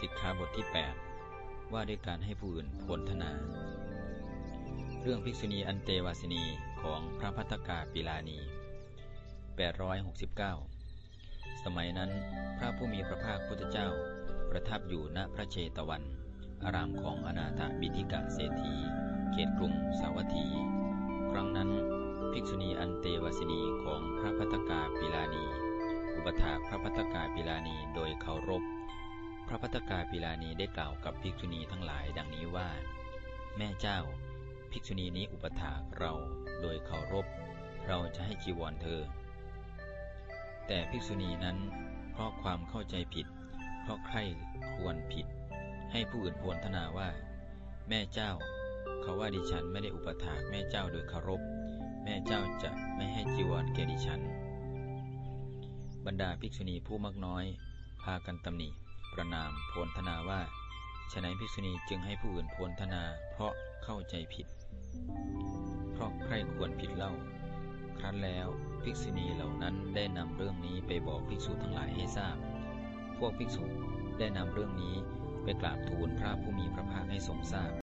สิกขาบทที่ 8 ว่าด้วยการให้ผู้อื่นโพลธนา เรื่องภิกษุณีอันเตวาสินีของพระพัตกาปิลานี 869 สมัยนั้นพระผู้มีพระภาคพุทธเจ้า ประทับอยู่ณพระเชตวัน อารามของอนาถบิธิกะเศรษฐี เขตกรุงสาวัตถี ครั้งนั้นภิกษุณีอันเตวาสินีของพระพัตกาปิลานี อุปถาพระพัตกาปิลานีโดยเคารพ ระพัตกาปิลานีได้กล่าวกับภิกษุณีทั้งหลายดังนี้ว่า แม่เจ้า ภิกษุณีนี้อุปถากเราโดยเคารพ เราจะให้จีวรเธอ แต่ภิกษุณีนั้น เพราะความเข้าใจผิด เพราะใครควรผิด ให้ผู้อื่นพวนทนาว่า แม่เจ้า เขาว่าดิฉันไม่ได้อุปถากแม่เจ้าโดยเคารพ แม่เจ้าจะไม่ให้จีวรแก่ดิฉัน บรรดาภิกษุณีผู้มักน้อย พากันตำหนิ ประนามโพลธนาว่าฉนัยภิกษุณีจึงให้ผู้อื่นโพลธนา เพราะเข้าใจผิด เพราะใครควรผิดเล่า ครั้นแล้วภิกษุณีเหล่านั้นได้นำเรื่องนี้ไปบอกภิกษุทั้งหลายให้ทราบ พวกภิกษุได้นำเรื่องนี้ไปกราบทูลพระผู้มีพระภาคให้ทรงทราบ